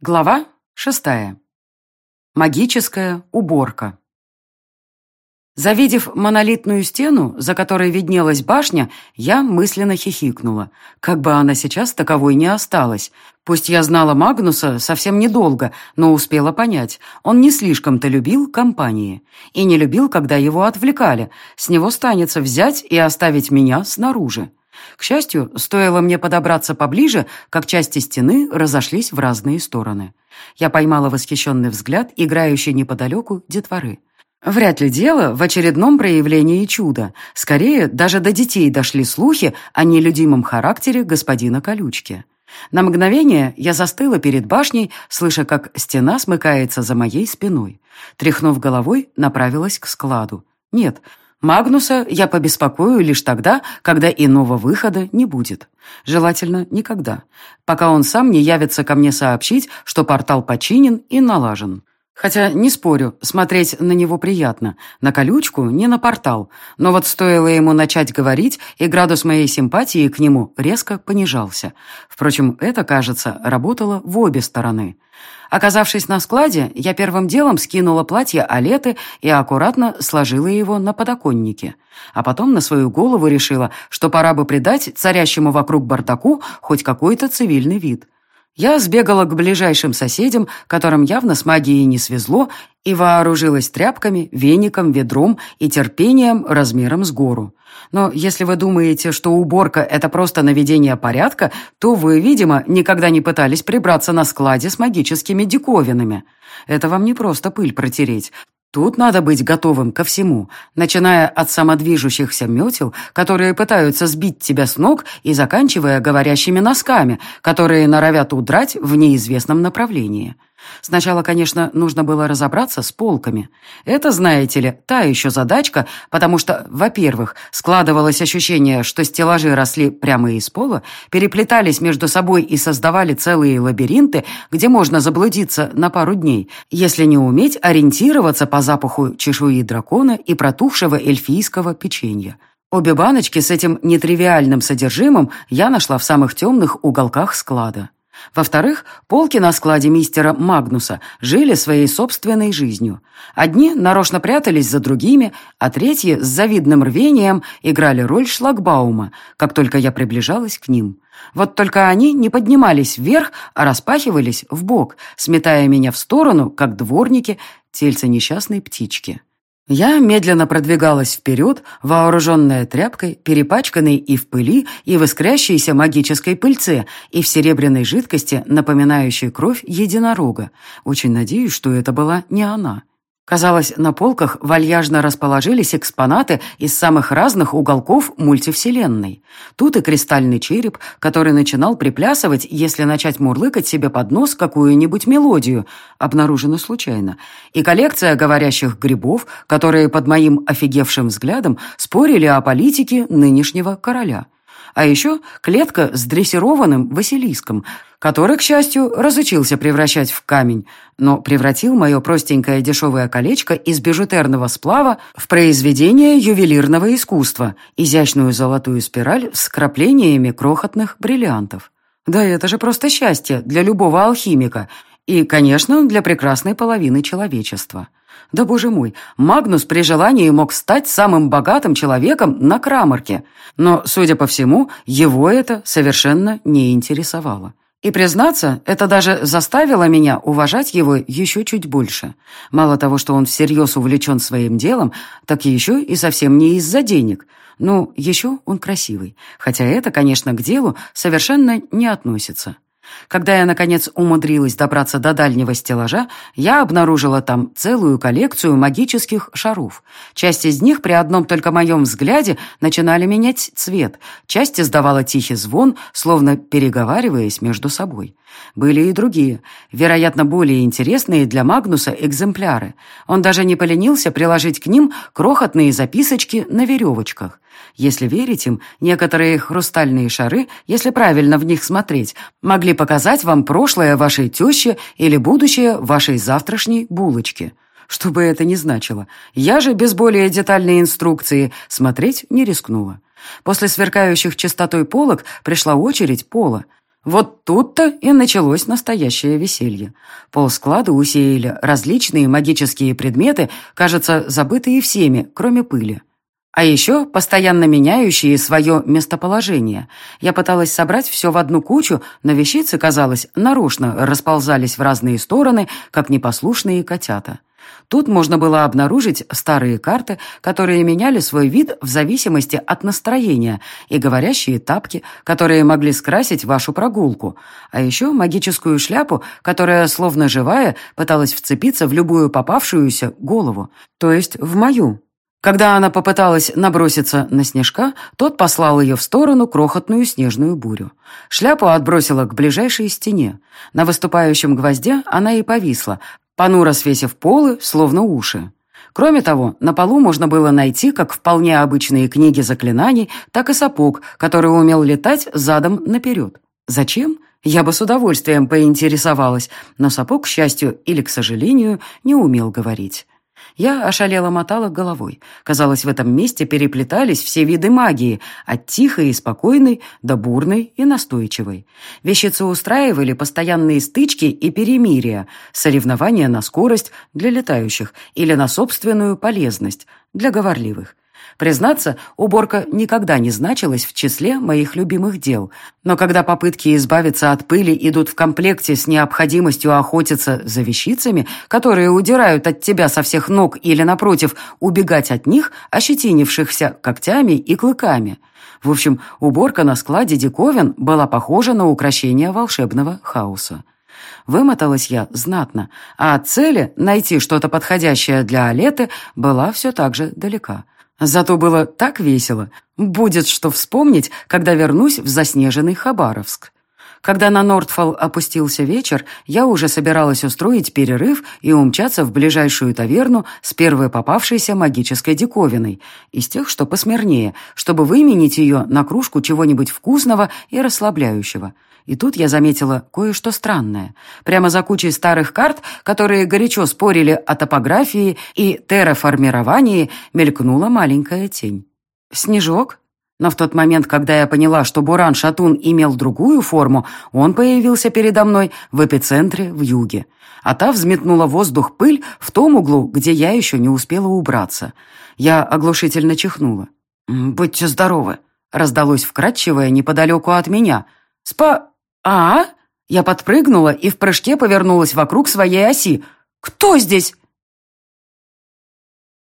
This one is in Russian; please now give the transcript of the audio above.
Глава шестая. Магическая уборка. Завидев монолитную стену, за которой виднелась башня, я мысленно хихикнула. Как бы она сейчас таковой не осталась. Пусть я знала Магнуса совсем недолго, но успела понять, он не слишком-то любил компании. И не любил, когда его отвлекали. С него станется взять и оставить меня снаружи. К счастью, стоило мне подобраться поближе, как части стены разошлись в разные стороны. Я поймала восхищенный взгляд, играющий неподалеку детворы. Вряд ли дело в очередном проявлении чуда. Скорее, даже до детей дошли слухи о нелюдимом характере господина Колючки. На мгновение я застыла перед башней, слыша, как стена смыкается за моей спиной. Тряхнув головой, направилась к складу. Нет, Магнуса я побеспокою лишь тогда, когда иного выхода не будет. Желательно никогда. Пока он сам не явится ко мне сообщить, что портал починен и налажен. Хотя, не спорю, смотреть на него приятно. На колючку, не на портал. Но вот стоило ему начать говорить, и градус моей симпатии к нему резко понижался. Впрочем, это, кажется, работало в обе стороны. Оказавшись на складе, я первым делом скинула платье Алеты и аккуратно сложила его на подоконнике. А потом на свою голову решила, что пора бы придать царящему вокруг бардаку хоть какой-то цивильный вид. Я сбегала к ближайшим соседям, которым явно с магией не свезло, и вооружилась тряпками, веником, ведром и терпением размером с гору. Но если вы думаете, что уборка – это просто наведение порядка, то вы, видимо, никогда не пытались прибраться на складе с магическими диковинами. Это вам не просто пыль протереть. Тут надо быть готовым ко всему, начиная от самодвижущихся метел, которые пытаются сбить тебя с ног, и заканчивая говорящими носками, которые норовят удрать в неизвестном направлении. Сначала, конечно, нужно было разобраться с полками. Это, знаете ли, та еще задачка, потому что, во-первых, складывалось ощущение, что стеллажи росли прямо из пола, переплетались между собой и создавали целые лабиринты, где можно заблудиться на пару дней, если не уметь ориентироваться по запаху чешуи дракона и протухшего эльфийского печенья. Обе баночки с этим нетривиальным содержимым я нашла в самых темных уголках склада. Во-вторых, полки на складе мистера Магнуса жили своей собственной жизнью. Одни нарочно прятались за другими, а третьи с завидным рвением играли роль шлагбаума, как только я приближалась к ним. Вот только они не поднимались вверх, а распахивались в бок, сметая меня в сторону, как дворники, тельца несчастной птички. Я медленно продвигалась вперед, вооруженная тряпкой, перепачканной и в пыли, и в искрящейся магической пыльце, и в серебряной жидкости, напоминающей кровь единорога. Очень надеюсь, что это была не она. Казалось, на полках вальяжно расположились экспонаты из самых разных уголков мультивселенной. Тут и кристальный череп, который начинал приплясывать, если начать мурлыкать себе под нос какую-нибудь мелодию, обнаружено случайно, и коллекция говорящих грибов, которые под моим офигевшим взглядом спорили о политике нынешнего короля. А еще клетка с дрессированным Василиском, который, к счастью, разучился превращать в камень, но превратил мое простенькое дешевое колечко из бижутерного сплава в произведение ювелирного искусства, изящную золотую спираль с краплениями крохотных бриллиантов. Да это же просто счастье для любого алхимика и, конечно, для прекрасной половины человечества. Да, боже мой, Магнус при желании мог стать самым богатым человеком на Крамарке, но, судя по всему, его это совершенно не интересовало. И, признаться, это даже заставило меня уважать его еще чуть больше. Мало того, что он всерьез увлечен своим делом, так еще и совсем не из-за денег. Ну, еще он красивый, хотя это, конечно, к делу совершенно не относится. Когда я, наконец, умудрилась добраться до дальнего стеллажа, я обнаружила там целую коллекцию магических шаров. Часть из них при одном только моем взгляде начинали менять цвет, часть издавала тихий звон, словно переговариваясь между собой. Были и другие, вероятно, более интересные для Магнуса экземпляры. Он даже не поленился приложить к ним крохотные записочки на веревочках. Если верить им, некоторые хрустальные шары, если правильно в них смотреть, могли показать вам прошлое вашей тещи или будущее вашей завтрашней булочки. Что бы это ни значило. Я же без более детальной инструкции смотреть не рискнула. После сверкающих чистотой полок пришла очередь пола. Вот тут-то и началось настоящее веселье. Полсклада усеяли различные магические предметы, кажется, забытые всеми, кроме пыли. А еще постоянно меняющие свое местоположение. Я пыталась собрать все в одну кучу, но вещицы, казалось, нарочно расползались в разные стороны, как непослушные котята. Тут можно было обнаружить старые карты, которые меняли свой вид в зависимости от настроения, и говорящие тапки, которые могли скрасить вашу прогулку, а еще магическую шляпу, которая, словно живая, пыталась вцепиться в любую попавшуюся голову, то есть в мою. Когда она попыталась наброситься на снежка, тот послал ее в сторону крохотную снежную бурю. Шляпу отбросила к ближайшей стене. На выступающем гвозде она и повисла, понуро свесив полы, словно уши. Кроме того, на полу можно было найти как вполне обычные книги заклинаний, так и сапог, который умел летать задом наперед. Зачем? Я бы с удовольствием поинтересовалась, но сапог, к счастью или к сожалению, не умел говорить. Я ошалела мотала головой. Казалось, в этом месте переплетались все виды магии, от тихой и спокойной до бурной и настойчивой. Вещицы устраивали постоянные стычки и перемирия, соревнования на скорость для летающих или на собственную полезность для говорливых. Признаться, уборка никогда не значилась в числе моих любимых дел, но когда попытки избавиться от пыли идут в комплекте с необходимостью охотиться за вещицами, которые удирают от тебя со всех ног или, напротив, убегать от них, ощетинившихся когтями и клыками. В общем, уборка на складе диковин была похожа на украшение волшебного хаоса. Вымоталась я знатно, а от цели найти что-то подходящее для Алеты была все так же далека. Зато было так весело. Будет что вспомнить, когда вернусь в заснеженный Хабаровск. Когда на Нордфолл опустился вечер, я уже собиралась устроить перерыв и умчаться в ближайшую таверну с первой попавшейся магической диковиной, из тех, что посмирнее, чтобы выменить ее на кружку чего-нибудь вкусного и расслабляющего. И тут я заметила кое-что странное. Прямо за кучей старых карт, которые горячо спорили о топографии и терраформировании, мелькнула маленькая тень. «Снежок?» Но в тот момент, когда я поняла, что Буран-Шатун имел другую форму, он появился передо мной в эпицентре в юге. А та взметнула воздух пыль в том углу, где я еще не успела убраться. Я оглушительно чихнула. «Будьте здоровы!» — раздалось вкрадчивое неподалеку от меня. «Спа...» «А?» Я подпрыгнула и в прыжке повернулась вокруг своей оси. «Кто здесь?»